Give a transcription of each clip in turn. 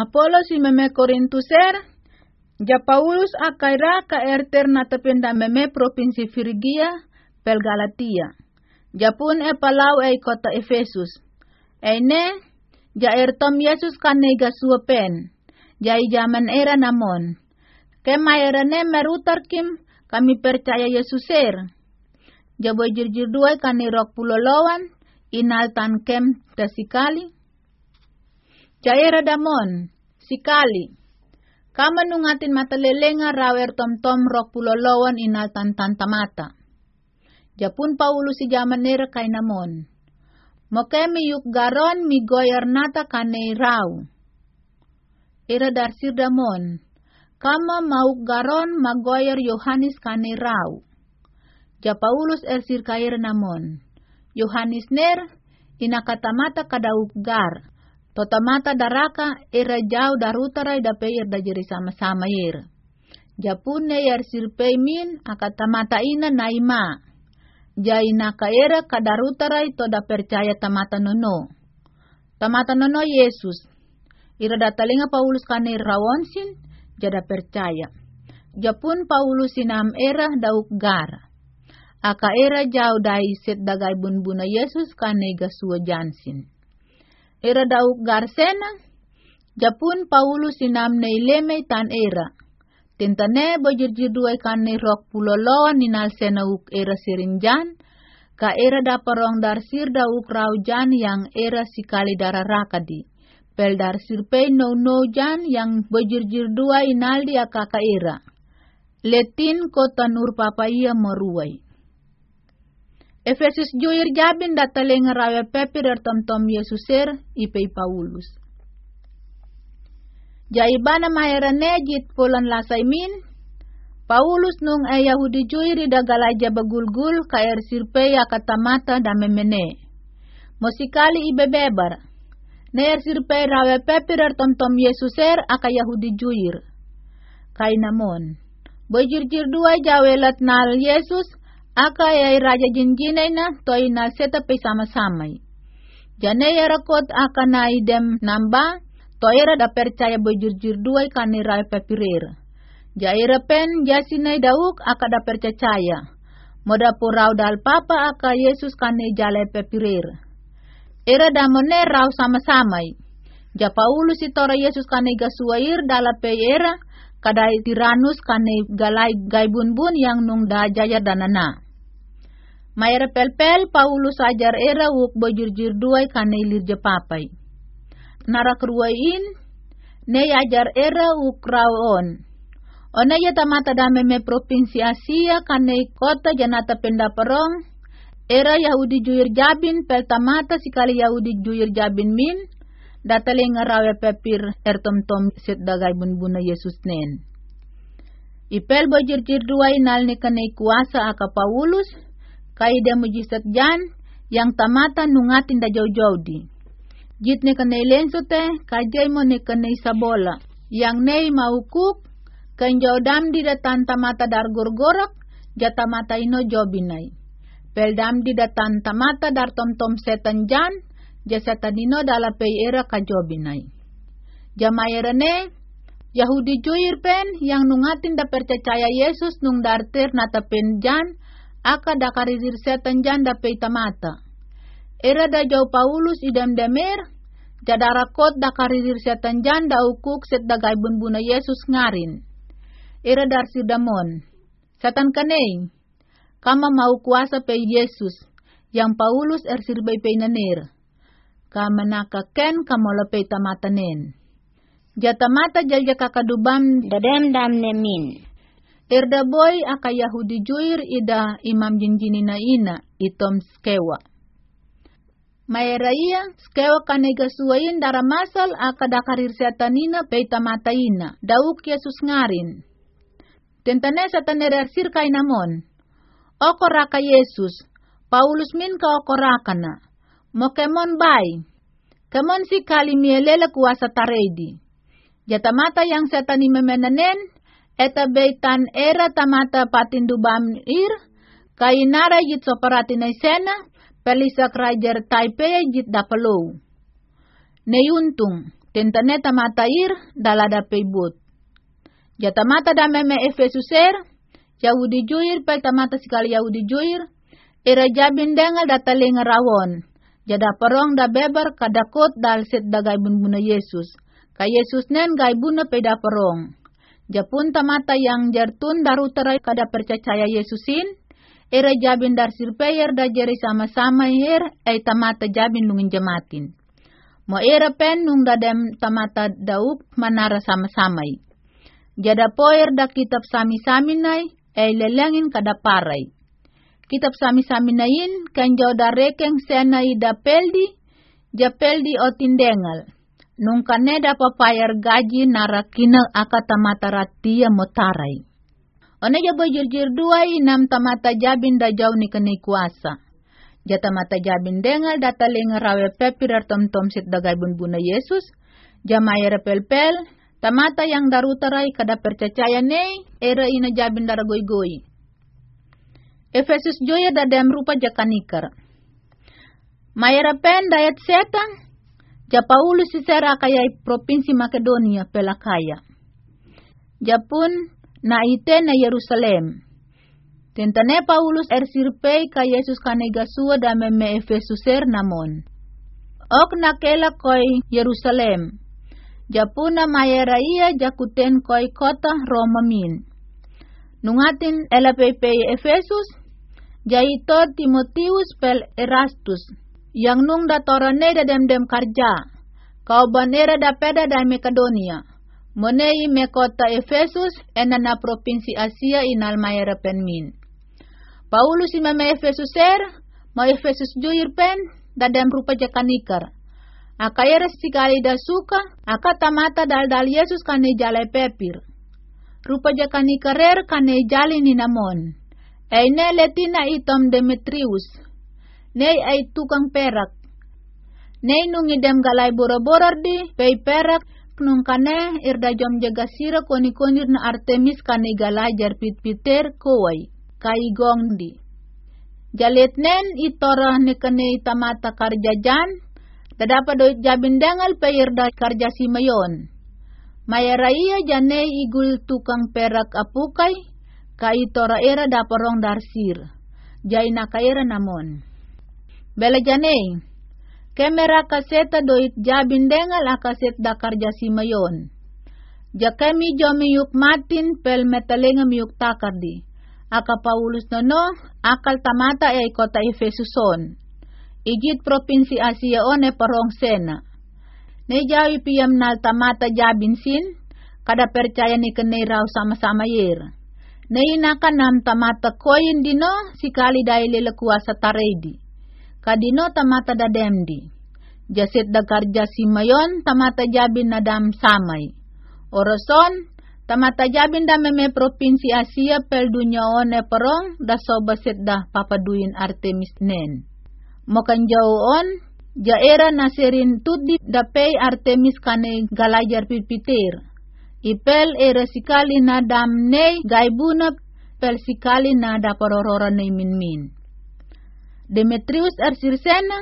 Apolo si meme Korintuser, ja Paulus akaira ka erter na tapenda meme provinsi Frigia, pel Galatia. Japun e palau e kota Efesus. Ene, ja ertom Yesus kanega suapen. Ja jaman era namon. Kema era ne merutar kim kami percaya Yesuser. Ja jirjir dua kani rok pulolowan, inal tan kem tasikali. Ja era damon, sikali. Kama nungatin matalelenga rawer tom-tom rok pulolowan inal tan tan tamata. Japun Paulus si jaman nera kay namon. Moke mi yuk garon mi goyar nata kane rau. Ira darsir damon. Kama mau garon magoyar Yohanes kane rau. Ja Paulus ersir kair namon. Yohanes ner inakatamata kadauk gar. Totamata daraka era jauh darutarai da peir da jeri sama-sama ir. Japune yar sirpei min akatamata ina naima. Jai naka era kadarutarai to da percaya tamata nono. Tamata nono Yesus. Ira datalinga Paulus kane rawonsin jada percaya. Japun Paulus sinam era dauk gar. Aka era jauh dai set dagai bun-buna Yesus kane gasua jansin era dauk garsena, japun Paulus sinam neileme tan era. Tentane bojir dua ikan ni rok puloloan ninal sena uk era sirinjan, ka era daparong darsir dauk raujan yang era sikali darah rakadi. Pel darsir pe no no jan yang bojir dua inaldi akaka era. Letin kota nur papaya meruai. Efesus joir jabin dataleng rawe pepir er tom tom Yesuser ipei Paulus. Jaibana mahera nejit polan lasaimin, Paulus nung e Yahudi juiri dagalaja bagulgul ka er sirpeya katamata da memene. Mosikali ibebebar, ne er sirpey rawe pepir er tom tom Yesuser aka Yahudi juir. Kainamon, bojir-jir dua jawelat nal Yesus, aka ya raja jinjinay na toy na seta pe sama-samay. Jane ya rakot aka na idem namba, toira da percaya bejurjur duay kanira pepirir. Jaira pen jasinay dauk aka da percaya. Moda purau dal papa aka Yesus kane jale pepirir. Era damone raw sama-samay. Ja Paulus itora Yesus kane gasuair dala pe era, kadai tiranus kane galai gaibun-bun yang nung da jaya danana. Mayra pel-pel Paulus ajar era wuk bojur-jur duai kane ilir papai. Nara keruain, ne ajar era wuk raon. Ona ya tamata dame me provinsi Asia kane kota janata pendaparong, era Yahudi juir jabin pel tamata sikali Yahudi juir jabin min, dataling rawe pepir ertom-tom set dagay bunbuna Yesus nen. Ipel bojir-jir duai nal ni kane kuasa aka Paulus, kaida mujisat jan yang tamata nungatin da jauh-jauh di. Jit ne kanay lenso te, kajay mo ne kanay sabola. Yang nei maukuk, kan dam di datan tamata dar gorgorok, jata mata ino jobinay. Peldam di datan tamata dar tom-tom setan jan, jasatan ino dala pay era ka jobinay. Jamayera ne, Yahudi juir pen yang nungatin da percaya Yesus nung darter natapen jan, aka dakarizir setan janda peita mata. Era da jau Paulus idam demer, jadarakot dakarizir setan janda ukuk set dagai buna Yesus ngarin. Era dar damon. Setan kanei, kama mau kuasa pe Yesus, yang Paulus ersir bay pe nanir. Kama nakaken kamola pe tamatanen. Jata mata jalja kakadubam dadem dam nemin. Erda boy aka Yahudi juir ida imam jinjini na ina itom skewa. Maeraia skewa kanega suain dara masal aka dakarir setanina peita mataina dauk Yesus ngarin. Tentane satanerer sir namon. Oko raka Yesus, Paulus min ka oko rakana. Mo kemon bay. Kemon si kali mielele kuasa taredi. Jatamata yang setani memenanen, eta beitan era tamata patindubam ir, kainara yit soparati na sena, pelisak rajar taipei yit dapalo. Neyuntung, tentane tamata ir dalada peibut. Jata mata da meme Efesuser, Yahudi juir pel tamata sekali Yahudi juir, ira jabin dengal data lenga rawon. Jada perong da beber kadakot dal set da gai buna Yesus. Ka Yesus nen gai buna peda perong. Japun tamata yang jartun daru terai kada percaya Yesusin, era jabin dar sirpeyer da jeri sama-sama her, ay tamata jabin lungin jamatin. Mo era pen nung dadem tamata dauk manara sama-sama. Jada poer da kitab sami-sami nai, ay lelengin kada paray. Kitab sami-sami nain, kan jau da rekeng senai da peldi, ja peldi o tindengal nung kaneda papayar gaji narakina akatamata ratia motarai. Ona jabo jirjir duai nam tamata jabin da jauh ni kuasa. Jata mata jabin dengal data lenga rawe pepirar tom tom sit dagai bun buna Yesus. Jamaya repel pel. Tamata yang darutarai kada percaya nei era ina jabin dara goi goi. Efesus joya da dem rupa jakanikar. Mayara pen dayat setan Ja Paulus sisera kaya provinsi Makedonia pelakaya. Japun na ite na Yerusalem. Tentane Paulus er sirpei ka Yesus kanegasua da meme Efesuser namon. Ok nakela koi Yerusalem. Japuna mayera iya jakuten koi kota Roma min. Nungatin elapepei Efesus, jaito Timotius pel Erastus, yang nung da torone da dem dem karja. Kau banera da peda da Makedonia. Monei me kota Efesus enana provinsi Asia inal mayera penmin. Paulus ima me Efesus er, ma Efesus juir pen, da dem rupa jakanikar. Aka era sikali da suka, aka tamata dal dal Yesus kane jalai pepir. Rupa jakanikar er kane jali ni namon. Eine letina itom Demetrius, Nei ay tukang perak. Nei nung idem galay bora-borar di, pay perak, nung kane irda jom jaga sira koni-konir na Artemis kane galay jar pit-piter koway, kay gong di. Jalit nen itora ni kane tamata karjajan, dadapa doit jabin dengal payirda karja si mayon. Mayaraya jane igul tukang perak apukay, kay tora era daparong darsir. Jay na kaira namon. Bela jane, kemera kaseta doit jabin dengal akaset da karja si mayon. Jakemi jo miyuk matin pel metalenga miyuk takardi. Aka Paulus nono, akal tamata ay kota Efesuson. Igit provinsi Asia one parong sena. Ne jawi piyam nal tamata jabin sin, kada percaya ni kenay raw sama-sama yer. Ne inakan nam tamata koyin dino, sikali dahil kuasa taredi kadino tamata da demdi. Jasit da karja simayon tamata jabin na dam samay. Orason, tamata jabin da meme provinsi Asia pel dunya one perong da sobasit da papaduin Artemis nen. Mokan on, jaera nasirin da pay Artemis kane galajar pipitir. Ipel era sikali na dam nei gaibuna pel sikali na da parorora nei min min. Demetrius arsirsena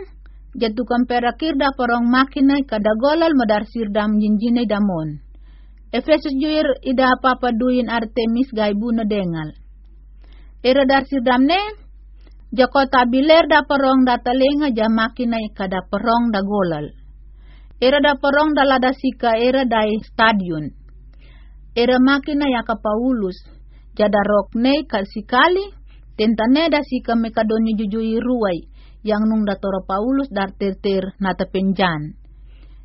jatukan perakir da porong makina kada golal madar sirdam jinjine damon. Efesus juir ida papa duin Artemis gaibuna dengal. Era dar sirdam ne jakota biler da porong da talenga ja makina kada porong da golal. Era da porong da lada sika era dai stadion. Era makina yaka Paulus jada rokne kalsikali Tentane da si kami kadoni jujui ruai, yang nung datoro Paulus dar terter nata penjan.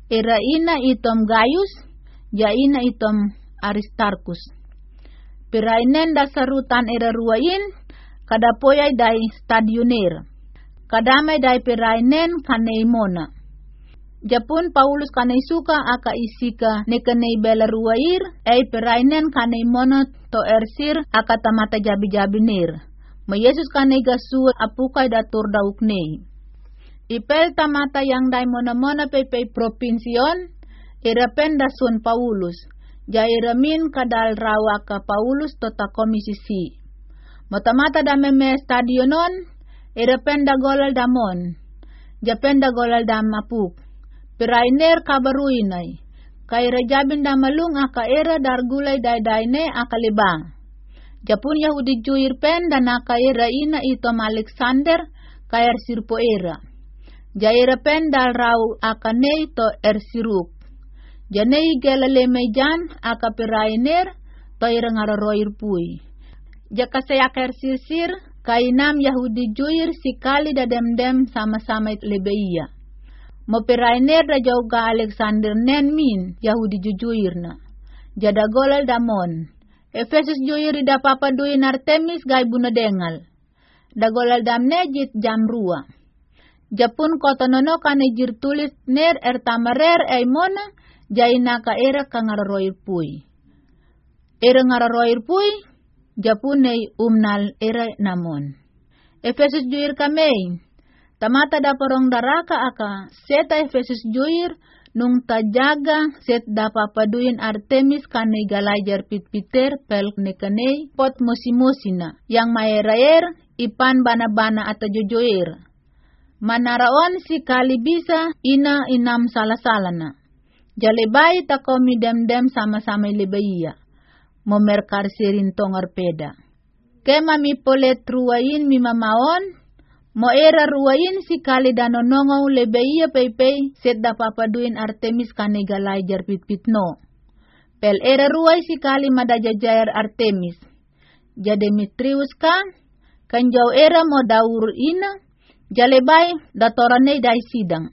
Era ina itom Gaius, ja ina itom Aristarkus. Pirainen da sarutan era ruain, kada poyai dai stadioner. Kadamai dai pirainen kaneimona. Japun Paulus kanai suka aka isika ne kanai bela ruair, ei pirainen kanai mono to ersir aka tamata jabi-jabi nir. Ma Yesus kanay gasur apukay datur dauk nei. Ipel tamata yang day mona mona pepay propinsyon, irapen da sun Paulus, jairamin kadal rawa ka Paulus tota komisisi. Matamata da meme stadionon, irapen da golal damon, japen da golal dam apuk. Pirainer kabaruinay, Kay rajabin da malung aka era dar gulay day ne aka liba. Japun Yahudi juir pen dan aka era ina itom Alexander kayar sirpo era. Jaira pen dal rau aka nei to er siruk. Janei gela lemejan aka perainer to ira ngara roir pui. Jaka saya ker sir kainam Yahudi juir sikali da dem-dem sama-sama lebeia. Mo perainer da jauga Alexander nen min Yahudi jujuirna. Jada golal damon. Efesus juiri da papa duin Artemis gai buna dengal. Da golal dam nejit jam rua. Japun kotonono kane jir tulis ner er tamarer eimona jai naka era kangararoir pui. Era ngararoir pui japunei umnal era namon. Efesus juir kamei Tamata da porong daraka aka seta Efesus juir nung tajaga set dapa paduin Artemis kane galajar pit-piter pel nekane pot musimusina yang maeraer ipan bana-bana atau jojoer. Manaraon si kali bisa ina inam salah-salana. Jalebai takomi dem-dem sama-sama lebaiya. Momerkar sirin tongar peda. Kema mi polet mi mamaon Mo era ruwain si kali danonongaw lebeia peipei set da papaduin Artemis kanigalay jarpitpitno. Pel era ruway si kali madajajayer Artemis. Jademitrius ka, kanjaw era mo daur ina, jalebay datoranay day sidang.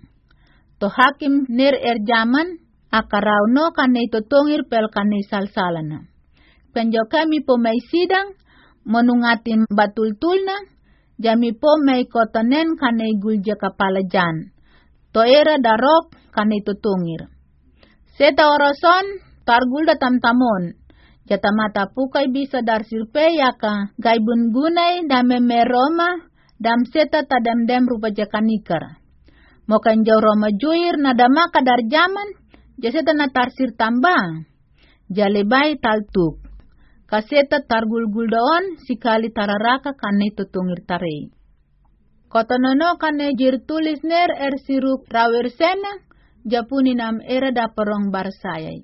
To hakim ner er jaman, akaraw no kanay tutungir pel kanay salsalana. Kanjaw kami po sidang, monungatin batultul na, jami po may kotanen kanay gulja. To era darok kanay tutungir. Seta orason targulda tamtamon. Jata mata pukay bisa dar sirpeya ka gaibun gunay dame meroma dam seta tadamdem rupa jakanikar. Mokan jau roma juir na dama kadar jaman jaseta na tarsir tambang. Jalebay taltuk kaseta targul-gul doon sikali tararaka kane tutungir tare. Kotonono kane jir tulis ner er siruk rawer sena japuninam era da perong barsayay.